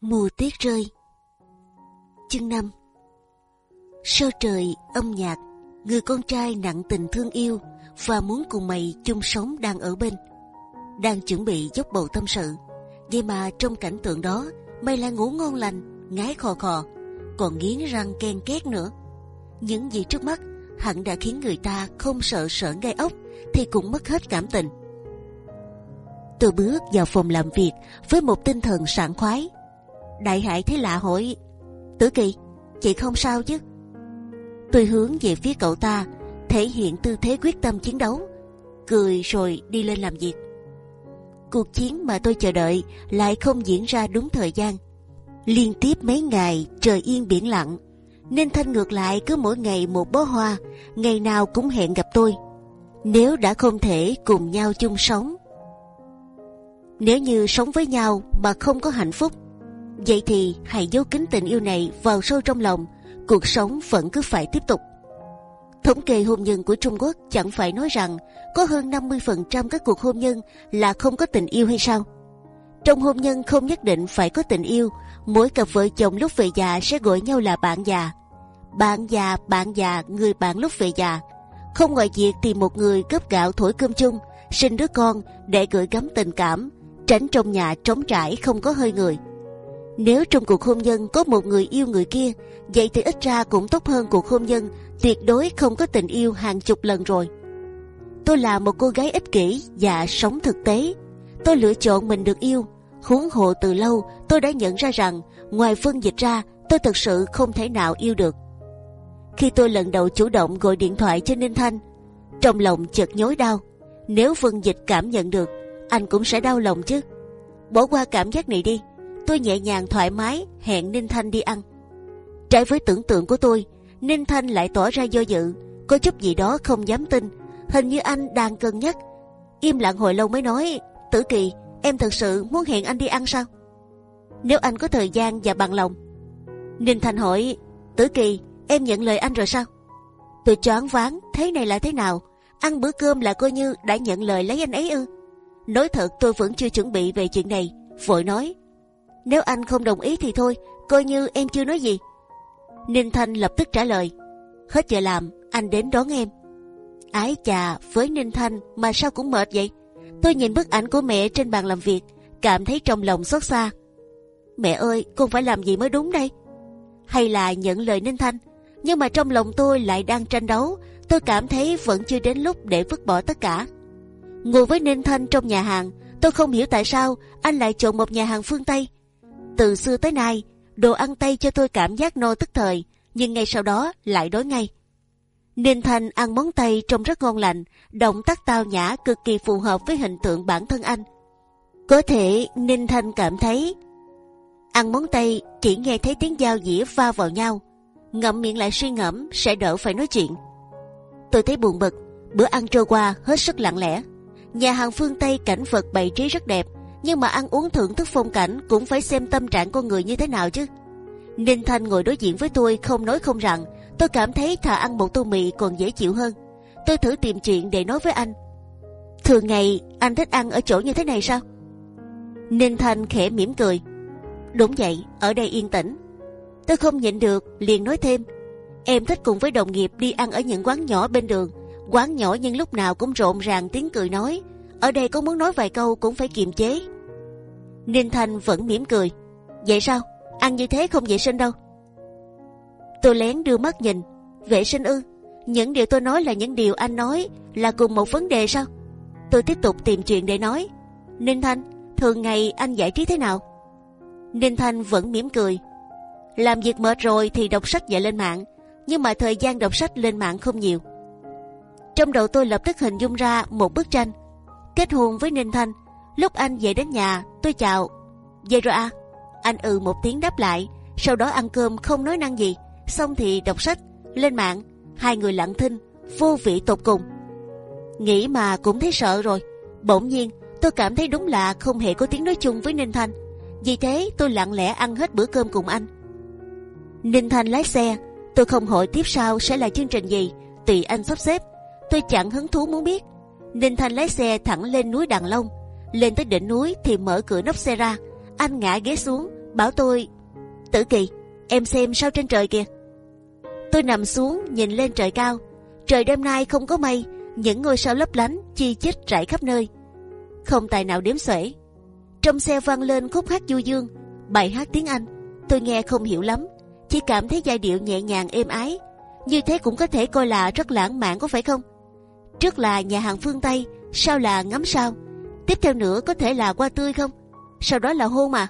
Mùa tuyết rơi. Chương 5 Sao trời âm nhạc, Người con trai nặng tình thương yêu Và muốn cùng mày chung sống đang ở bên. Đang chuẩn bị dốc bầu tâm sự, Vậy mà trong cảnh tượng đó, Mày lại ngủ ngon lành, Ngái khò khò, Còn nghiến răng ken két nữa. Những gì trước mắt Hẳn đã khiến người ta không sợ sợ gai ốc Thì cũng mất hết cảm tình. Tôi bước vào phòng làm việc Với một tinh thần sảng khoái Đại Hải thấy lạ hỏi Tử Kỳ, chị không sao chứ? Tôi hướng về phía cậu ta, thể hiện tư thế quyết tâm chiến đấu, cười rồi đi lên làm việc. Cuộc chiến mà tôi chờ đợi lại không diễn ra đúng thời gian. Liên tiếp mấy ngày trời yên biển lặng, nên Thanh ngược lại cứ mỗi ngày một bó hoa, ngày nào cũng hẹn gặp tôi. Nếu đã không thể cùng nhau chung sống, nếu như sống với nhau mà không có hạnh phúc Vậy thì hãy giấu kín tình yêu này vào sâu trong lòng, cuộc sống vẫn cứ phải tiếp tục. Thống kê hôn nhân của Trung Quốc chẳng phải nói rằng có hơn 50% các cuộc hôn nhân là không có tình yêu hay sao? Trong hôn nhân không nhất định phải có tình yêu, mỗi cặp vợ chồng lúc về già sẽ gọi nhau là bạn già. Bạn già, bạn già, người bạn lúc về già. Không ngoài việc tìm một người cấp gạo thổi cơm chung, sinh đứa con để gửi gắm tình cảm, tránh trong nhà trống trải không có hơi người nếu trong cuộc hôn nhân có một người yêu người kia, vậy thì ít ra cũng tốt hơn cuộc hôn nhân tuyệt đối không có tình yêu hàng chục lần rồi. Tôi là một cô gái ích kỷ và sống thực tế. Tôi lựa chọn mình được yêu. Huống hộ từ lâu tôi đã nhận ra rằng ngoài phân dịch ra tôi thực sự không thể nào yêu được. Khi tôi lần đầu chủ động gọi điện thoại cho Ninh Thanh, trong lòng chợt nhói đau. Nếu phân dịch cảm nhận được, anh cũng sẽ đau lòng chứ. Bỏ qua cảm giác này đi tôi nhẹ nhàng thoải mái hẹn Ninh Thanh đi ăn. Trái với tưởng tượng của tôi, Ninh Thanh lại tỏ ra do dự, có chút gì đó không dám tin. Hình như anh đang cân nhắc. Im lặng hồi lâu mới nói, Tử Kỳ, em thật sự muốn hẹn anh đi ăn sao? Nếu anh có thời gian và bằng lòng. Ninh Thanh hỏi, Tử Kỳ, em nhận lời anh rồi sao? Tôi choáng váng, thế này là thế nào? Ăn bữa cơm là coi như đã nhận lời lấy anh ấy ư? Nói thật tôi vẫn chưa chuẩn bị về chuyện này. Vội nói, nếu anh không đồng ý thì thôi, coi như em chưa nói gì. Ninh Thanh lập tức trả lời. Hết giờ làm, anh đến đón em. Ái chà, với Ninh Thanh mà sao cũng mệt vậy? Tôi nhìn bức ảnh của mẹ trên bàn làm việc, cảm thấy trong lòng xót xa. Mẹ ơi, con phải làm gì mới đúng đây? Hay là nhận lời Ninh Thanh? Nhưng mà trong lòng tôi lại đang tranh đấu. Tôi cảm thấy vẫn chưa đến lúc để vứt bỏ tất cả. Ngồi với Ninh Thanh trong nhà hàng, tôi không hiểu tại sao anh lại chọn một nhà hàng phương Tây từ xưa tới nay, đồ ăn Tây cho tôi cảm giác no tức thời, nhưng ngay sau đó lại đói ngay. Ninh Thanh ăn món Tây trông rất ngon lành, động tác tao nhã cực kỳ phù hợp với hình tượng bản thân anh. Có thể Ninh Thanh cảm thấy ăn món Tây chỉ nghe thấy tiếng dao dĩa va vào nhau, ngậm miệng lại suy ngẫm sẽ đỡ phải nói chuyện. Tôi thấy buồn bực, bữa ăn trôi qua hết sức lặng lẽ. Nhà hàng phương Tây cảnh vật bày trí rất đẹp, nhưng mà ăn uống thưởng thức phong cảnh cũng phải xem tâm trạng con người như thế nào chứ. Ninh Thanh ngồi đối diện với tôi không nói không rằng, tôi cảm thấy thà ăn một tô mì còn dễ chịu hơn. Tôi thử tìm chuyện để nói với anh. Thường ngày anh thích ăn ở chỗ như thế này sao? Ninh Thanh khẽ mỉm cười. Đúng vậy, ở đây yên tĩnh. Tôi không nhịn được, liền nói thêm. Em thích cùng với đồng nghiệp đi ăn ở những quán nhỏ bên đường. Quán nhỏ nhưng lúc nào cũng rộn ràng tiếng cười nói. Ở đây có muốn nói vài câu cũng phải kiềm chế. Ninh Thanh vẫn mỉm cười. Vậy sao? Ăn như thế không vệ sinh đâu. Tôi lén đưa mắt nhìn. Vệ sinh ư? Những điều tôi nói là những điều anh nói là cùng một vấn đề sao? Tôi tiếp tục tìm chuyện để nói. Ninh Thanh, thường ngày anh giải trí thế nào? Ninh Thanh vẫn mỉm cười. Làm việc mệt rồi thì đọc sách và lên mạng, nhưng mà thời gian đọc sách lên mạng không nhiều. Trong đầu tôi lập tức hình dung ra một bức tranh. Kết hôn với Ninh Thanh, Lúc anh về đến nhà, tôi chào. Về rồi à? Anh ừ một tiếng đáp lại, sau đó ăn cơm không nói năng gì, xong thì đọc sách, lên mạng, hai người lặng thinh, vô vị tột cùng. Nghĩ mà cũng thấy sợ rồi. Bỗng nhiên, tôi cảm thấy đúng là không hề có tiếng nói chung với Ninh Thanh. Vì thế tôi lặng lẽ ăn hết bữa cơm cùng anh. Ninh Thanh lái xe, tôi không hỏi tiếp sau sẽ là chương trình gì, tùy anh sắp xếp. Tôi chẳng hứng thú muốn biết. Ninh Thanh lái xe thẳng lên núi Đằng Long, lên tới đỉnh núi thì mở cửa nóc xe ra anh ngã ghế xuống bảo tôi Tử Kỳ, em xem sao trên trời kìa. Tôi nằm xuống nhìn lên trời cao. Trời đêm nay không có mây, những ngôi sao lấp lánh chi chít rải khắp nơi. Không tài nào đếm xuể. Trong xe vang lên khúc hát du dương, bài hát tiếng Anh. Tôi nghe không hiểu lắm, chỉ cảm thấy giai điệu nhẹ nhàng êm ái. Như thế cũng có thể coi là rất lãng mạn có phải không? Trước là nhà hàng phương Tây, sau là ngắm sao. Tiếp theo nữa có thể là qua tươi không? Sau đó là hôn mà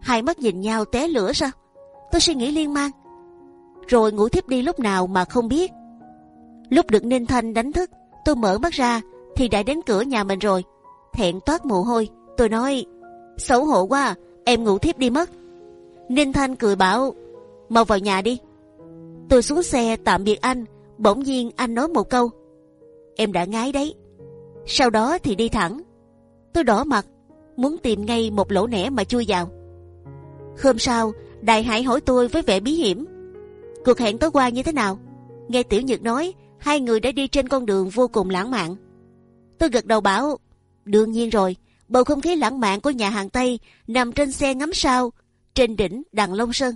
hai mắt nhìn nhau té lửa sao? Tôi suy nghĩ liên mang, rồi ngủ thiếp đi lúc nào mà không biết. Lúc được Ninh Thanh đánh thức, tôi mở mắt ra thì đã đến cửa nhà mình rồi. Thẹn toát mồ hôi, tôi nói xấu hổ quá, em ngủ thiếp đi mất. Ninh Thanh cười bảo mau vào nhà đi. Tôi xuống xe tạm biệt anh, bỗng nhiên anh nói một câu em đã ngái đấy. Sau đó thì đi thẳng. Tôi đỏ mặt, muốn tìm ngay một lỗ nẻ mà chui vào. Hôm sau, Đại Hải hỏi tôi với vẻ bí hiểm. Cuộc hẹn tối qua như thế nào? Nghe Tiểu Nhật nói, hai người đã đi trên con đường vô cùng lãng mạn. Tôi gật đầu bảo, đương nhiên rồi, bầu không khí lãng mạn của nhà hàng Tây nằm trên xe ngắm sao, trên đỉnh đằng Long Sơn.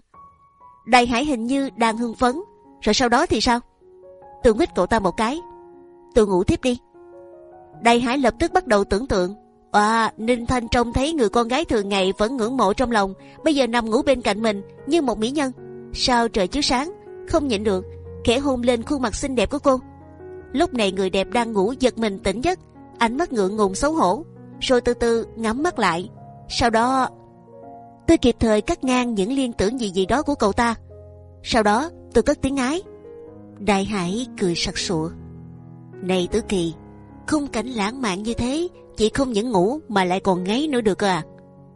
Đại Hải hình như đang hưng phấn, rồi sau đó thì sao? Tôi nguyết cậu ta một cái, tôi ngủ tiếp đi. Đại Hải lập tức bắt đầu tưởng tượng À, Ninh Thanh trông thấy người con gái thường ngày vẫn ngưỡng mộ trong lòng, bây giờ nằm ngủ bên cạnh mình như một mỹ nhân. Sao trời chiếu sáng, không nhịn được, khẽ hôn lên khuôn mặt xinh đẹp của cô. Lúc này người đẹp đang ngủ giật mình tỉnh giấc, ánh mắt ngượng ngùng xấu hổ, rồi từ từ ngắm mắt lại. Sau đó, tôi kịp thời cắt ngang những liên tưởng gì gì đó của cậu ta. Sau đó, tôi cất tiếng ái. Đại Hải cười sặc sụa. Này Tử Kỳ, khung cảnh lãng mạn như thế Chị không những ngủ mà lại còn ngáy nữa được à?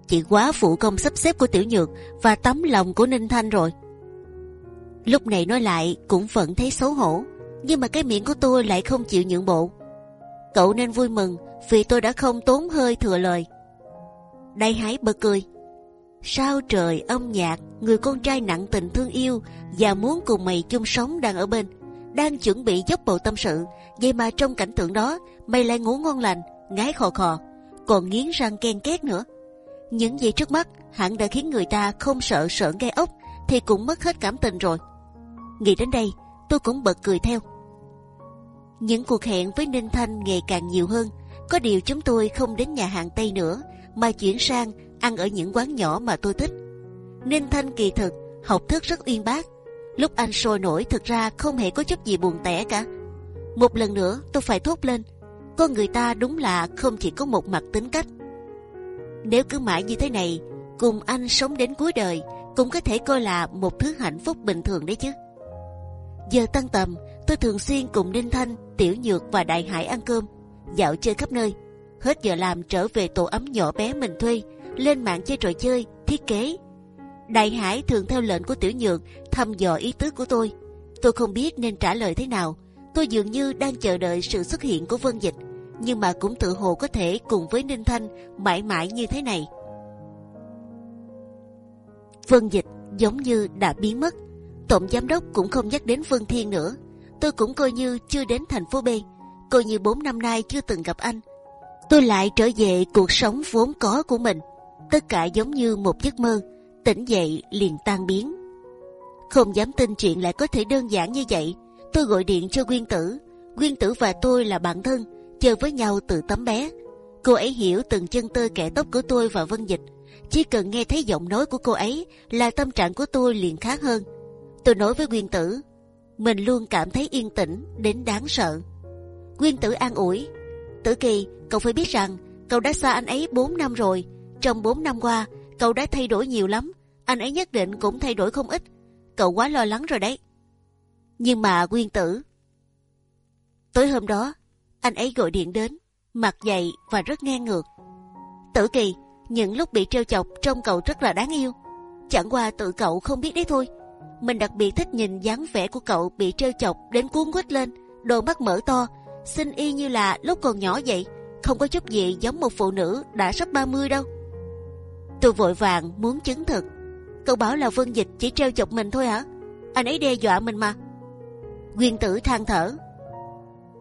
Chị quá phụ công sắp xếp của Tiểu Nhược Và tấm lòng của Ninh Thanh rồi. Lúc này nói lại cũng vẫn thấy xấu hổ Nhưng mà cái miệng của tôi lại không chịu nhượng bộ. Cậu nên vui mừng Vì tôi đã không tốn hơi thừa lời. Đây hái bật cười. Sao trời âm nhạc Người con trai nặng tình thương yêu Và muốn cùng mày chung sống đang ở bên? Đang chuẩn bị dốc bộ tâm sự Vậy mà trong cảnh tượng đó Mày lại ngủ ngon lành ngái khò khò, còn nghiến răng ken két nữa. Những gì trước mắt hẳn đã khiến người ta không sợ sợn gai ốc, thì cũng mất hết cảm tình rồi. Nghĩ đến đây, tôi cũng bật cười theo. Những cuộc hẹn với Ninh Thanh ngày càng nhiều hơn. Có điều chúng tôi không đến nhà hàng Tây nữa, mà chuyển sang ăn ở những quán nhỏ mà tôi thích. Ninh Thanh kỳ thực học thức rất uyên bác. Lúc anh sôi nổi thực ra không hề có chút gì buồn tẻ cả. Một lần nữa tôi phải thốt lên con người ta đúng là không chỉ có một mặt tính cách. Nếu cứ mãi như thế này, cùng anh sống đến cuối đời, cũng có thể coi là một thứ hạnh phúc bình thường đấy chứ. Giờ tăng tầm, tôi thường xuyên cùng Ninh Thanh, Tiểu Nhược và Đại Hải ăn cơm, dạo chơi khắp nơi. Hết giờ làm trở về tổ ấm nhỏ bé mình thuê, lên mạng chơi trò chơi, thiết kế. Đại Hải thường theo lệnh của Tiểu Nhược thăm dò ý tứ của tôi. Tôi không biết nên trả lời thế nào. Tôi dường như đang chờ đợi sự xuất hiện của Vân Dịch nhưng mà cũng tự hồ có thể cùng với Ninh Thanh mãi mãi như thế này. Vân Dịch giống như đã biến mất, tổng giám đốc cũng không nhắc đến Vân Thiên nữa. Tôi cũng coi như chưa đến thành phố B, coi như 4 năm nay chưa từng gặp anh. Tôi lại trở về cuộc sống vốn có của mình, tất cả giống như một giấc mơ, tỉnh dậy liền tan biến. Không dám tin chuyện lại có thể đơn giản như vậy. Tôi gọi điện cho Nguyên Tử, Nguyên Tử và tôi là bạn thân chơi với nhau từ tấm bé. Cô ấy hiểu từng chân tơ kẻ tóc của tôi và Vân Dịch. Chỉ cần nghe thấy giọng nói của cô ấy là tâm trạng của tôi liền khác hơn. Tôi nói với Nguyên Tử, mình luôn cảm thấy yên tĩnh đến đáng sợ. Nguyên Tử an ủi, Tử Kỳ, cậu phải biết rằng cậu đã xa anh ấy 4 năm rồi. Trong 4 năm qua, cậu đã thay đổi nhiều lắm. Anh ấy nhất định cũng thay đổi không ít. Cậu quá lo lắng rồi đấy. Nhưng mà Nguyên Tử, tối hôm đó anh ấy gọi điện đến, mặt dày và rất ngang ngược. Tử Kỳ, những lúc bị trêu chọc trông cậu rất là đáng yêu. Chẳng qua tự cậu không biết đấy thôi. Mình đặc biệt thích nhìn dáng vẻ của cậu bị trêu chọc đến cuốn quýt lên, đôi mắt mở to, xinh y như là lúc còn nhỏ vậy, không có chút gì giống một phụ nữ đã sắp 30 đâu. Tôi vội vàng muốn chứng thực. Cậu bảo là Vân Dịch chỉ treo chọc mình thôi hả? Anh ấy đe dọa mình mà. Nguyên tử than thở.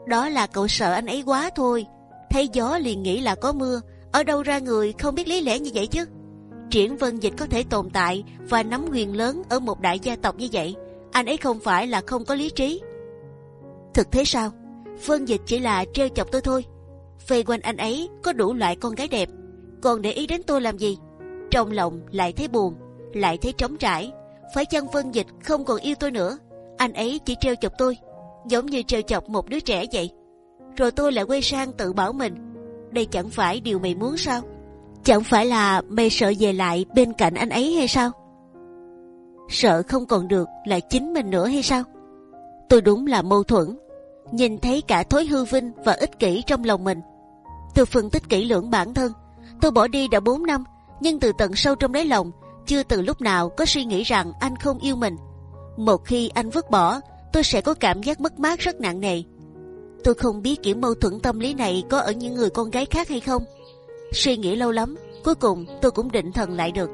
Đó là cậu sợ anh ấy quá thôi. Thấy gió liền nghĩ là có mưa. Ở đâu ra người không biết lý lẽ như vậy chứ? Triển Vân Dịch có thể tồn tại và nắm quyền lớn ở một đại gia tộc như vậy, anh ấy không phải là không có lý trí. Thực thế sao? Vân Dịch chỉ là treo chọc tôi thôi. Về quanh anh ấy có đủ loại con gái đẹp, còn để ý đến tôi làm gì? Trong lòng lại thấy buồn, lại thấy trống trải. Phải chăng Vân Dịch không còn yêu tôi nữa? Anh ấy chỉ treo chọc tôi, giống như treo chọc một đứa trẻ vậy. Rồi tôi lại quay sang tự bảo mình, đây chẳng phải điều mày muốn sao? Chẳng phải là mày sợ về lại bên cạnh anh ấy hay sao? Sợ không còn được là chính mình nữa hay sao? Tôi đúng là mâu thuẫn, nhìn thấy cả thối hư vinh và ích kỷ trong lòng mình. Tôi phân tích kỹ lưỡng bản thân, tôi bỏ đi đã 4 năm, nhưng từ tận sâu trong đáy lòng, chưa từ lúc nào có suy nghĩ rằng anh không yêu mình. Một khi anh vứt bỏ, tôi sẽ có cảm giác mất mát rất nặng nề. Tôi không biết kiểu mâu thuẫn tâm lý này có ở những người con gái khác hay không. Suy nghĩ lâu lắm, cuối cùng tôi cũng định thần lại được.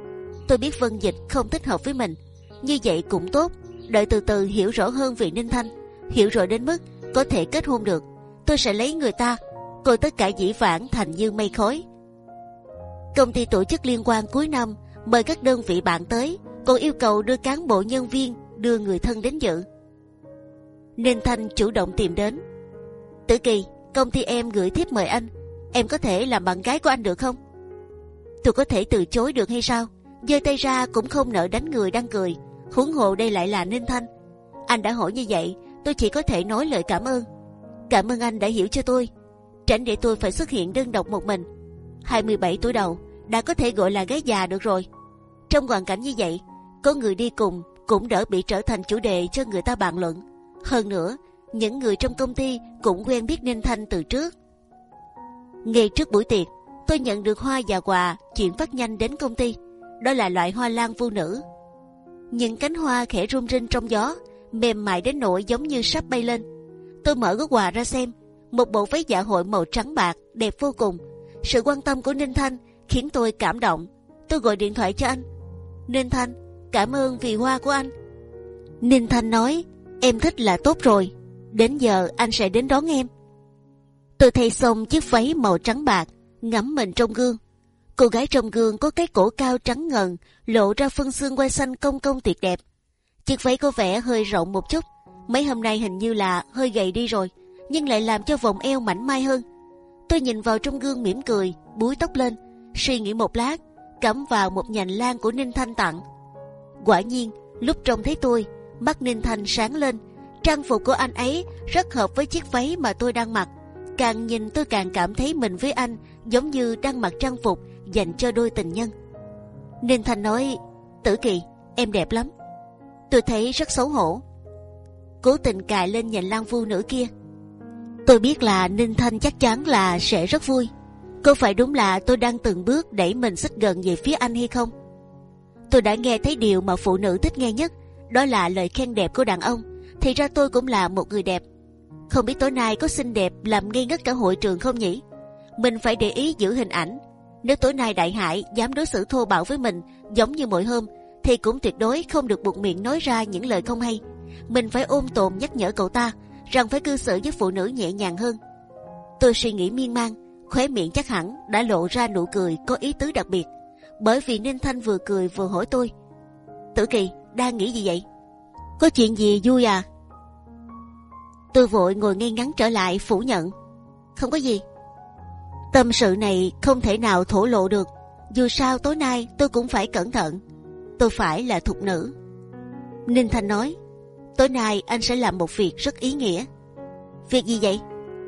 Tôi biết Vân Dịch không thích hợp với mình, như vậy cũng tốt. Đợi từ từ hiểu rõ hơn về Ninh Thanh, hiểu rồi đến mức có thể kết hôn được, tôi sẽ lấy người ta, coi tất cả dĩ vãng thành như mây khói. Công ty tổ chức liên quan cuối năm mời các đơn vị bạn tới, còn yêu cầu đưa cán bộ nhân viên đưa người thân đến dự. Ninh Thanh chủ động tìm đến. Tử Kỳ, công ty em gửi thiếp mời anh, em có thể làm bạn gái của anh được không? Tôi có thể từ chối được hay sao? giơ tay ra cũng không nỡ đánh người đang cười. Huống hồ đây lại là Ninh Thanh. Anh đã hỏi như vậy, tôi chỉ có thể nói lời cảm ơn. Cảm ơn anh đã hiểu cho tôi, tránh để tôi phải xuất hiện đơn độc một mình. 27 tuổi đầu đã có thể gọi là gái già được rồi. Trong hoàn cảnh như vậy, có người đi cùng cũng đỡ bị trở thành chủ đề cho người ta bàn luận. Hơn nữa, những người trong công ty cũng quen biết Ninh Thanh từ trước. Ngay trước buổi tiệc, tôi nhận được hoa và quà chuyển phát nhanh đến công ty. Đó là loại hoa lan vu nữ. Những cánh hoa khẽ rung rinh trong gió, mềm mại đến nỗi giống như sắp bay lên. Tôi mở gói quà ra xem, một bộ váy dạ hội màu trắng bạc đẹp vô cùng. Sự quan tâm của Ninh Thanh khiến tôi cảm động. Tôi gọi điện thoại cho anh. Ninh Thanh, cảm ơn vì hoa của anh. Ninh Thanh nói, em thích là tốt rồi. Đến giờ anh sẽ đến đón em. Tôi thay xong chiếc váy màu trắng bạc, ngắm mình trong gương. Cô gái trong gương có cái cổ cao trắng ngần, lộ ra phân xương quai xanh công công tuyệt đẹp. Chiếc váy có vẻ hơi rộng một chút, mấy hôm nay hình như là hơi gầy đi rồi, nhưng lại làm cho vòng eo mảnh mai hơn. Tôi nhìn vào trong gương mỉm cười, búi tóc lên, suy nghĩ một lát, cắm vào một nhành lan của Ninh Thanh tặng. Quả nhiên, lúc trông thấy tôi, mắt Ninh Thanh sáng lên. Trang phục của anh ấy rất hợp với chiếc váy mà tôi đang mặc. Càng nhìn tôi càng cảm thấy mình với anh giống như đang mặc trang phục dành cho đôi tình nhân. Ninh Thanh nói, Tử Kỳ, em đẹp lắm. Tôi thấy rất xấu hổ. Cố tình cài lên nhành lan vu nữ kia. Tôi biết là Ninh Thanh chắc chắn là sẽ rất vui. Có phải đúng là tôi đang từng bước đẩy mình xích gần về phía anh hay không? Tôi đã nghe thấy điều mà phụ nữ thích nghe nhất, đó là lời khen đẹp của đàn ông. Thì ra tôi cũng là một người đẹp. Không biết tối nay có xinh đẹp làm ngây ngất cả hội trường không nhỉ? Mình phải để ý giữ hình ảnh. Nếu tối nay đại hải dám đối xử thô bạo với mình giống như mọi hôm, thì cũng tuyệt đối không được buộc miệng nói ra những lời không hay. Mình phải ôm tồn nhắc nhở cậu ta rằng phải cư xử với phụ nữ nhẹ nhàng hơn. Tôi suy nghĩ miên man, khóe miệng chắc hẳn đã lộ ra nụ cười có ý tứ đặc biệt. Bởi vì Ninh Thanh vừa cười vừa hỏi tôi, Tử Kỳ đang nghĩ gì vậy? Có chuyện gì vui à? Tôi vội ngồi ngay ngắn trở lại phủ nhận, không có gì. Tâm sự này không thể nào thổ lộ được. Dù sao tối nay tôi cũng phải cẩn thận. Tôi phải là thục nữ. Ninh Thanh nói, tối nay anh sẽ làm một việc rất ý nghĩa. Việc gì vậy?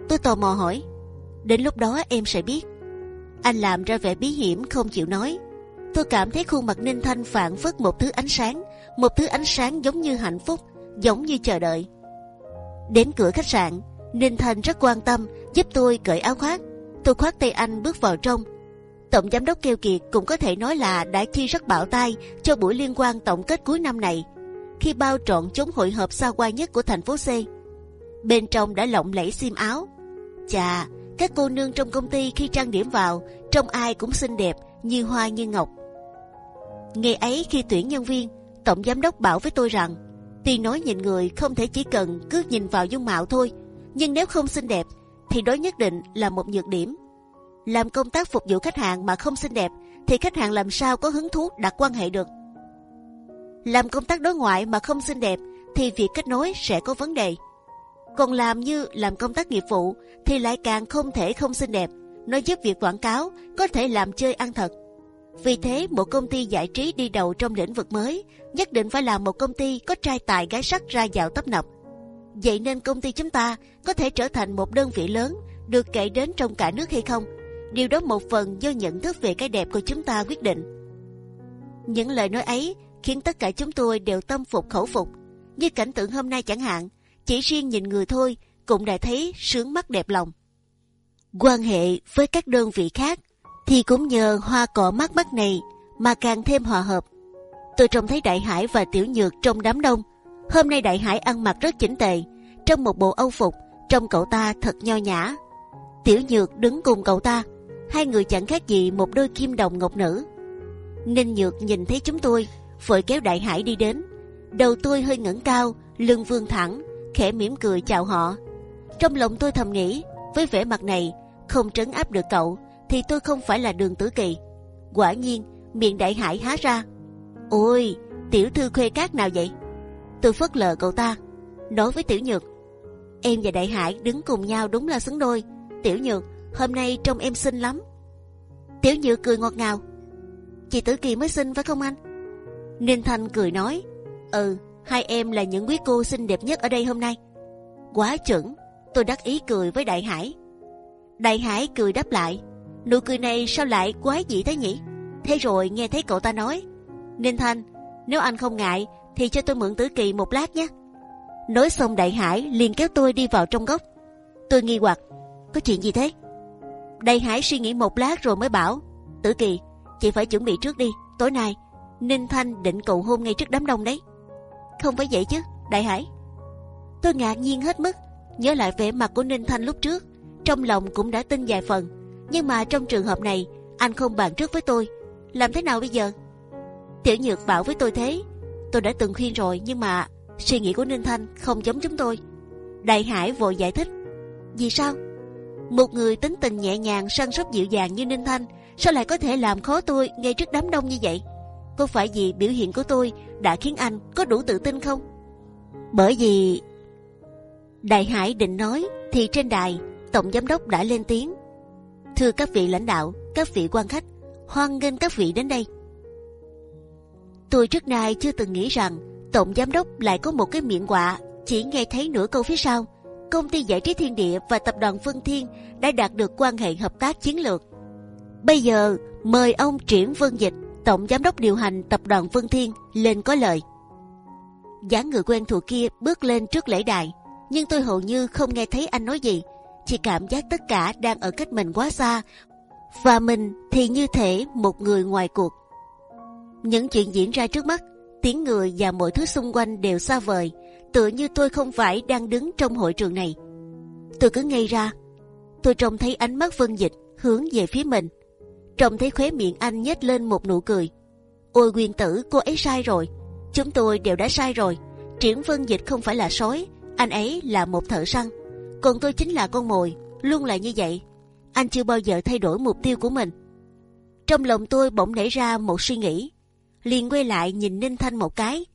Tôi tò mò hỏi. Đến lúc đó em sẽ biết. Anh làm ra vẻ bí hiểm không chịu nói. Tôi cảm thấy khuôn mặt Ninh Thanh phản phất một thứ ánh sáng, một thứ ánh sáng giống như hạnh phúc, giống như chờ đợi. Đến cửa khách sạn, Ninh Thanh rất quan tâm giúp tôi cởi áo khoác. Tôi khoác tay anh bước vào trong. Tổng giám đốc Kêu Kiệt cũng có thể nói là đã chi rất bạo tay cho buổi liên quan tổng kết cuối năm này, khi bao trọn chốn hội họp xa hoa nhất của thành phố C. Bên trong đã lộng lẫy xiêm áo. Chà, các cô nương trong công ty khi trang điểm vào, trông ai cũng xinh đẹp như hoa như ngọc. Ngày ấy khi tuyển nhân viên, tổng giám đốc bảo với tôi rằng, tuy nói nhìn người không thể chỉ cần cứ nhìn vào dung mạo thôi, nhưng nếu không xinh đẹp thì đó nhất định là một nhược điểm. Làm công tác phục vụ khách hàng mà không xinh đẹp thì khách hàng làm sao có hứng thú đặt quan hệ được. Làm công tác đối ngoại mà không xinh đẹp thì việc kết nối sẽ có vấn đề. Còn làm như làm công tác nghiệp vụ thì lại càng không thể không xinh đẹp. Nó giúp việc quảng cáo có thể làm chơi ăn thật. Vì thế một công ty giải trí đi đầu trong lĩnh vực mới nhất định phải là một công ty có trai tài gái sắc ra vào tấp nập. Vậy nên công ty chúng ta có thể trở thành một đơn vị lớn được kể đến trong cả nước hay không? Điều đó một phần do nhận thức về cái đẹp của chúng ta quyết định. Những lời nói ấy khiến tất cả chúng tôi đều tâm phục khẩu phục. Như cảnh tượng hôm nay chẳng hạn, chỉ riêng nhìn người thôi cũng đã thấy sướng mắt đẹp lòng. Quan hệ với các đơn vị khác thì cũng nhờ hoa cỏ mắt mắt này mà càng thêm hòa hợp. Tôi trông thấy Đại Hải và Tiểu Nhược trong đám đông. Hôm nay Đại Hải ăn mặc rất chỉnh tề, trong một bộ âu phục, trông cậu ta thật nho nhã. Tiểu Nhược đứng cùng cậu ta, hai người chẳng khác gì một đôi kim đồng ngọc nữ. Ninh Nhược nhìn thấy chúng tôi, vội kéo Đại Hải đi đến. Đầu tôi hơi ngẩng cao, lưng vươn thẳng, khẽ mỉm cười chào họ. Trong lòng tôi thầm nghĩ, với vẻ mặt này không trấn áp được cậu, thì tôi không phải là đường tử kỳ. Quả nhiên, miệng Đại Hải há ra. Ôi, tiểu thư khuê cát nào vậy? Tôi phớt lờ cậu ta, nói với Tiểu Nhược. Em và Đại Hải đứng cùng nhau đúng là xứng đôi. Tiểu Nhược, hôm nay trông em xinh lắm. Tiểu Nhược cười ngọt ngào. Chị Tử Kỳ mới xinh phải không anh? Ninh Thanh cười nói, ừ, hai em là những quý cô xinh đẹp nhất ở đây hôm nay. Quá chuẩn, tôi đắc ý cười với Đại Hải. Đại Hải cười đáp lại, nụ cười này sao lại quái dị thế nhỉ? Thế rồi nghe thấy cậu ta nói, Ninh Thanh, nếu anh không ngại thì cho tôi mượn Tử Kỳ một lát nhé. Nói xong Đại Hải liền kéo tôi đi vào trong góc. Tôi nghi hoặc, có chuyện gì thế? Đại Hải suy nghĩ một lát rồi mới bảo, Tử Kỳ, chị phải chuẩn bị trước đi, tối nay Ninh Thanh định cầu hôn ngay trước đám đông đấy. Không phải vậy chứ, Đại Hải. Tôi ngạc nhiên hết mức, nhớ lại vẻ mặt của Ninh Thanh lúc trước, trong lòng cũng đã tin vài phần. Nhưng mà trong trường hợp này, anh không bàn trước với tôi, làm thế nào bây giờ? Tiểu Nhược bảo với tôi thế, tôi đã từng khuyên rồi nhưng mà suy nghĩ của Ninh Thanh không giống chúng tôi. Đại Hải vội giải thích, vì sao? Một người tính tình nhẹ nhàng, săn sóc dịu dàng như Ninh Thanh, sao lại có thể làm khó tôi ngay trước đám đông như vậy? Có phải vì biểu hiện của tôi đã khiến anh có đủ tự tin không? Bởi vì Đại Hải định nói thì trên đài tổng giám đốc đã lên tiếng. Thưa các vị lãnh đạo, các vị quan khách, hoan nghênh các vị đến đây. Tôi trước nay chưa từng nghĩ rằng tổng giám đốc lại có một cái miệng quạ chỉ nghe thấy nửa câu phía sau. Công ty giải trí Thiên Địa và tập đoàn Vân Thiên đã đạt được quan hệ hợp tác chiến lược. Bây giờ mời ông Triển Vân Dịch tổng giám đốc điều hành tập đoàn Vân Thiên lên có lời. dáng người quen thuộc kia bước lên trước lễ đài, nhưng tôi hầu như không nghe thấy anh nói gì, chỉ cảm giác tất cả đang ở cách mình quá xa, và mình thì như thể một người ngoài cuộc. Những chuyện diễn ra trước mắt, tiếng người và mọi thứ xung quanh đều xa vời, tựa như tôi không phải đang đứng trong hội trường này. Tôi cứ ngây ra, tôi trông thấy ánh mắt Vân Dịch hướng về phía mình trông thấy khóe miệng anh nhếch lên một nụ cười. Ôi quyền tử, cô ấy sai rồi. Chúng tôi đều đã sai rồi. Triển Vân Dịch không phải là sói, anh ấy là một thợ săn. Còn tôi chính là con mồi, luôn là như vậy. Anh chưa bao giờ thay đổi mục tiêu của mình. Trong lòng tôi bỗng nảy ra một suy nghĩ, liền quay lại nhìn Ninh Thanh một cái.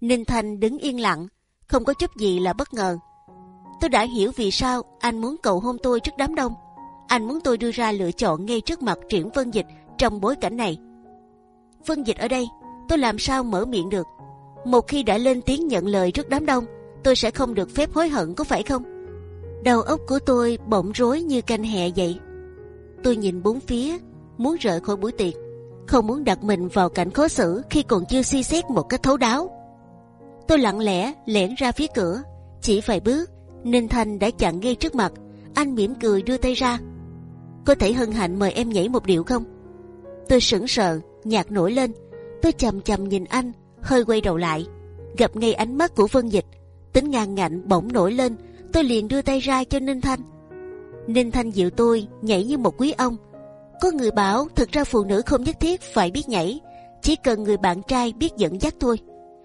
Ninh Thanh đứng yên lặng, không có chút gì là bất ngờ. Tôi đã hiểu vì sao anh muốn cầu hôn tôi trước đám đông anh muốn tôi đưa ra lựa chọn ngay trước mặt triển vân dịch trong bối cảnh này. Vân dịch ở đây, tôi làm sao mở miệng được? Một khi đã lên tiếng nhận lời trước đám đông, tôi sẽ không được phép hối hận có phải không? Đầu óc của tôi bỗng rối như canh hẹ vậy. Tôi nhìn bốn phía, muốn rời khỏi buổi tiệc, không muốn đặt mình vào cảnh khó xử khi còn chưa suy xét một cách thấu đáo. Tôi lặng lẽ lẻn ra phía cửa, chỉ vài bước, Ninh Thành đã chặn ngay trước mặt. Anh mỉm cười đưa tay ra, có thể hân hạnh mời em nhảy một điệu không? Tôi sững sờ, nhạc nổi lên. Tôi chầm chầm nhìn anh, hơi quay đầu lại, gặp ngay ánh mắt của Vân Dịch. Tính ngang ngạnh bỗng nổi lên, tôi liền đưa tay ra cho Ninh Thanh. Ninh Thanh dịu tôi nhảy như một quý ông. Có người bảo thực ra phụ nữ không nhất thiết phải biết nhảy, chỉ cần người bạn trai biết dẫn dắt thôi.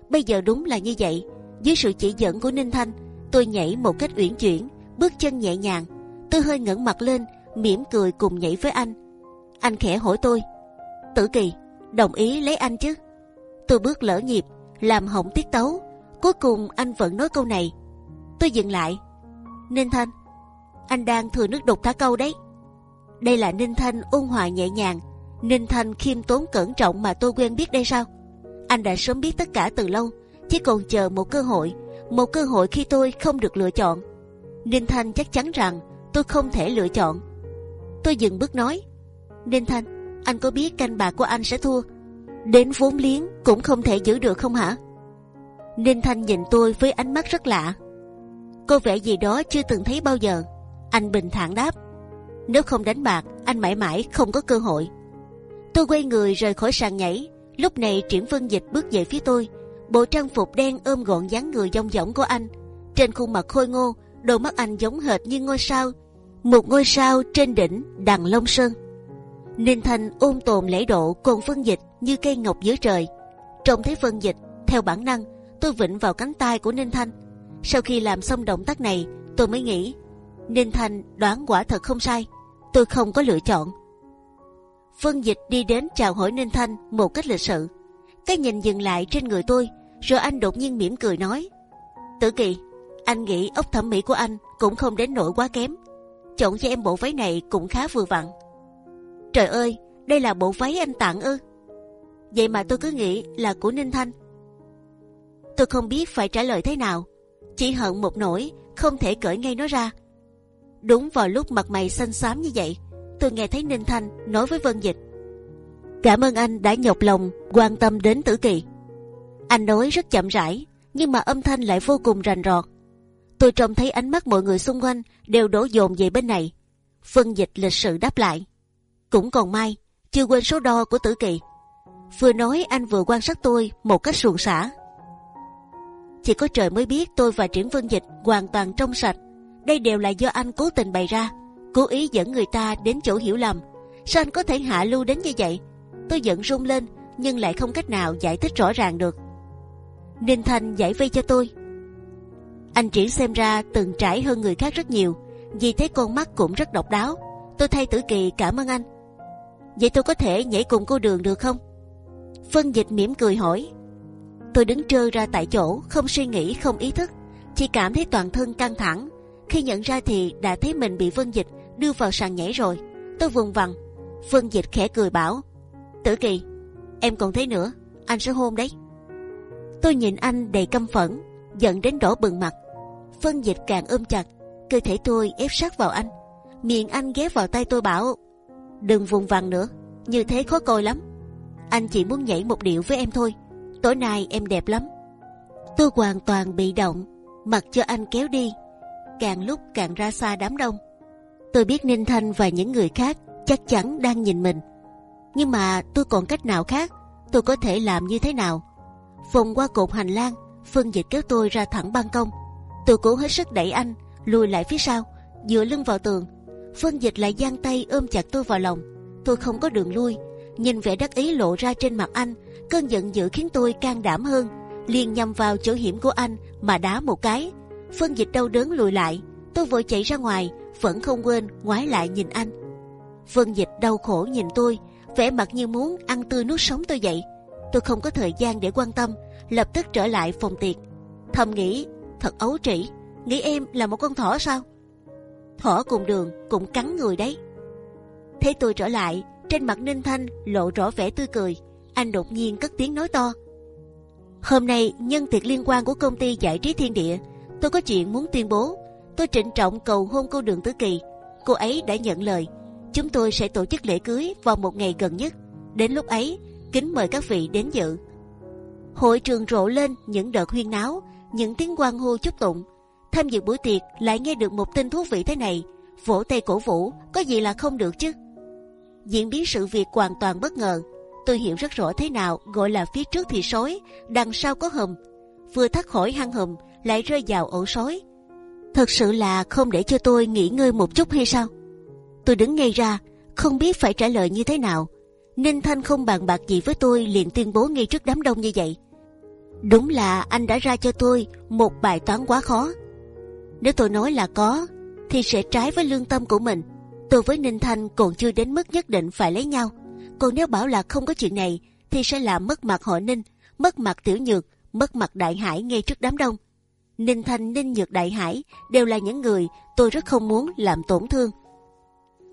Bây giờ đúng là như vậy. Dưới sự chỉ dẫn của Ninh Thanh, tôi nhảy một cách uyển chuyển, bước chân nhẹ nhàng. Tôi hơi ngẩng mặt lên, mỉm cười cùng nhảy với anh. Anh khẽ hỏi tôi, Tử Kỳ, đồng ý lấy anh chứ? Tôi bước lỡ nhịp, làm hỏng tiết tấu. Cuối cùng anh vẫn nói câu này. Tôi dừng lại. Ninh Thanh, anh đang thừa nước đục thả câu đấy. Đây là Ninh Thanh ôn hòa nhẹ nhàng, Ninh Thanh khiêm tốn cẩn trọng mà tôi quen biết đây sao? Anh đã sớm biết tất cả từ lâu, chỉ còn chờ một cơ hội, một cơ hội khi tôi không được lựa chọn. Ninh Thanh chắc chắn rằng tôi không thể lựa chọn. Tôi dừng bước nói, Ninh Thanh, anh có biết canh bạc của anh sẽ thua, đến vốn liếng cũng không thể giữ được không hả? Ninh Thanh nhìn tôi với ánh mắt rất lạ, có vẻ gì đó chưa từng thấy bao giờ. Anh bình thản đáp, nếu không đánh bạc, anh mãi mãi không có cơ hội. Tôi quay người rời khỏi sàn nhảy. Lúc này Triển Vân Dịch bước về phía tôi, bộ trang phục đen ôm gọn dáng người dong dỏng của anh. Trên khuôn mặt khôi ngô, đôi mắt anh giống hệt như ngôi sao, một ngôi sao trên đỉnh đằng Long Sơn. Ninh Thành ôm tồn lễ độ còn phân Dịch như cây ngọc dưới trời. Trông thấy phân Dịch, theo bản năng, tôi vịnh vào cánh tay của Ninh Thanh. Sau khi làm xong động tác này, tôi mới nghĩ Ninh Thanh đoán quả thật không sai. Tôi không có lựa chọn. phân Dịch đi đến chào hỏi Ninh Thanh một cách lịch sự. Cái nhìn dừng lại trên người tôi, rồi anh đột nhiên mỉm cười nói: Tử Kỳ, anh nghĩ ốc thẩm mỹ của anh cũng không đến nỗi quá kém. Chọn cho em bộ váy này cũng khá vừa vặn. Trời ơi, đây là bộ váy anh tặng ư? Vậy mà tôi cứ nghĩ là của Ninh Thanh. Tôi không biết phải trả lời thế nào, chỉ hận một nỗi không thể cởi ngay nó ra. Đúng vào lúc mặt mày xanh xám như vậy, tôi nghe thấy Ninh Thanh nói với Vân Dịch: Cảm ơn anh đã nhọc lòng quan tâm đến Tử Kỳ. Anh nói rất chậm rãi, nhưng mà âm thanh lại vô cùng rành rọt. Tôi trông thấy ánh mắt mọi người xung quanh đều đổ dồn về bên này. Vân Dịch lịch sự đáp lại: Cũng còn may, chưa quên số đo của Tử Kỳ. Vừa nói anh vừa quan sát tôi một cách suồng sã. Chỉ có trời mới biết tôi và Triển Vân Dịch hoàn toàn trong sạch. Đây đều là do anh cố tình bày ra cố ý dẫn người ta đến chỗ hiểu lầm. Sao anh có thể hạ lưu đến như vậy? Tôi giận run lên, nhưng lại không cách nào giải thích rõ ràng được. Ninh Thành giải vây cho tôi. Anh triển xem ra từng trải hơn người khác rất nhiều, vì thế con mắt cũng rất độc đáo. Tôi thay Tử Kỳ cảm ơn anh. Vậy tôi có thể nhảy cùng cô đường được không? Phân Dịch mỉm cười hỏi. Tôi đứng trơ ra tại chỗ, không suy nghĩ, không ý thức, chỉ cảm thấy toàn thân căng thẳng. Khi nhận ra thì đã thấy mình bị Vân Dịch đưa vào sàn nhảy rồi. Tôi vùng vằng. Vân Dịch khẽ cười bảo: Tử Kỳ, em còn thấy nữa, anh sẽ hôn đấy. Tôi nhìn anh đầy căm phẫn, giận đến đỏ bừng mặt. phân Dịch càng ôm chặt, cơ thể tôi ép sát vào anh. Miệng anh ghé vào tay tôi bảo: Đừng vùng vằng nữa, như thế khó coi lắm. Anh chỉ muốn nhảy một điệu với em thôi. Tối nay em đẹp lắm. Tôi hoàn toàn bị động, mặc cho anh kéo đi, càng lúc càng ra xa đám đông. Tôi biết Ninh Thanh và những người khác chắc chắn đang nhìn mình. Nhưng mà tôi còn cách nào khác? Tôi có thể làm như thế nào? Vòng qua cột hành lang, Phương Dịch kéo tôi ra thẳng ban công. Tôi cố hết sức đẩy anh lùi lại phía sau, dựa lưng vào tường. Phương Dịch lại giang tay ôm chặt tôi vào lòng. Tôi không có đường lui. Nhìn vẻ đắc ý lộ ra trên mặt anh, cơn giận dữ khiến tôi can đảm hơn, liền nhằm vào chỗ hiểm của anh mà đá một cái. Phương Dịch đau đớn lùi lại. Tôi vội chạy ra ngoài, vẫn không quên ngoái lại nhìn anh. Phương Dịch đau khổ nhìn tôi, vẻ mặt như muốn ăn tươi nuốt sống tôi vậy. Tôi không có thời gian để quan tâm, lập tức trở lại phòng tiệc. Thầm nghĩ thật ấu trĩ, nghĩ em là một con thỏ sao? Thỏ cùng đường cũng cắn người đấy. Thế tôi trở lại, trên mặt Ninh Thanh lộ rõ vẻ tươi cười. Anh đột nhiên cất tiếng nói to. Hôm nay nhân tiệc liên quan của công ty giải trí thiên địa, tôi có chuyện muốn tuyên bố. Tôi trịnh trọng cầu hôn cô Đường Tứ Kỳ. Cô ấy đã nhận lời. Chúng tôi sẽ tổ chức lễ cưới vào một ngày gần nhất. Đến lúc ấy, kính mời các vị đến dự. Hội trường rộ lên những đợt huyên náo, những tiếng quan hô chúc tụng. Tham dự buổi tiệc lại nghe được một tin thú vị thế này, vỗ tay cổ vũ, có gì là không được chứ? Diễn biến sự việc hoàn toàn bất ngờ. Tôi hiểu rất rõ thế nào gọi là phía trước thì sói, đằng sau có hùm. Vừa thoát khỏi hang hùm, lại rơi vào ổ sói thật sự là không để cho tôi nghỉ ngơi một chút hay sao? Tôi đứng ngay ra, không biết phải trả lời như thế nào. Ninh Thanh không bàn bạc gì với tôi liền tuyên bố ngay trước đám đông như vậy. Đúng là anh đã ra cho tôi một bài toán quá khó. Nếu tôi nói là có, thì sẽ trái với lương tâm của mình. Tôi với Ninh Thanh còn chưa đến mức nhất định phải lấy nhau. Còn nếu bảo là không có chuyện này thì sẽ làm mất mặt họ Ninh, mất mặt Tiểu Nhược, mất mặt Đại Hải ngay trước đám đông. Ninh Thanh, Ninh Nhược, Đại Hải đều là những người tôi rất không muốn làm tổn thương.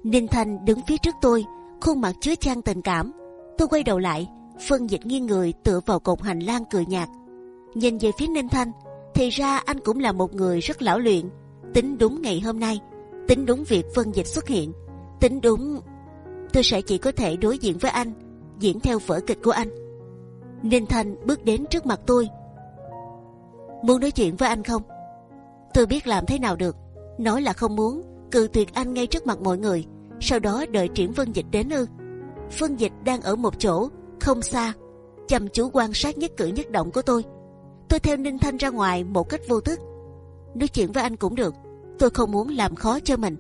Ninh Thanh đứng phía trước tôi, khuôn mặt chứa chan tình cảm. Tôi quay đầu lại, phân dịch nghiêng người tựa vào cột hành lang cười nhạt. Nhìn về phía Ninh Thanh, thì ra anh cũng là một người rất lão luyện. Tính đúng ngày hôm nay, tính đúng việc phân dịch xuất hiện, tính đúng tôi sẽ chỉ có thể đối diện với anh, diễn theo vở kịch của anh. Ninh Thanh bước đến trước mặt tôi, muốn nói chuyện với anh không? Tôi biết làm thế nào được, nói là không muốn, cự tuyệt anh ngay trước mặt mọi người, sau đó đợi triển Vân Dịch đến ư? Vân Dịch đang ở một chỗ không xa, chăm chú quan sát nhất cử nhất động của tôi. Tôi theo Ninh Thanh ra ngoài một cách vô thức. Nói chuyện với anh cũng được, tôi không muốn làm khó cho mình.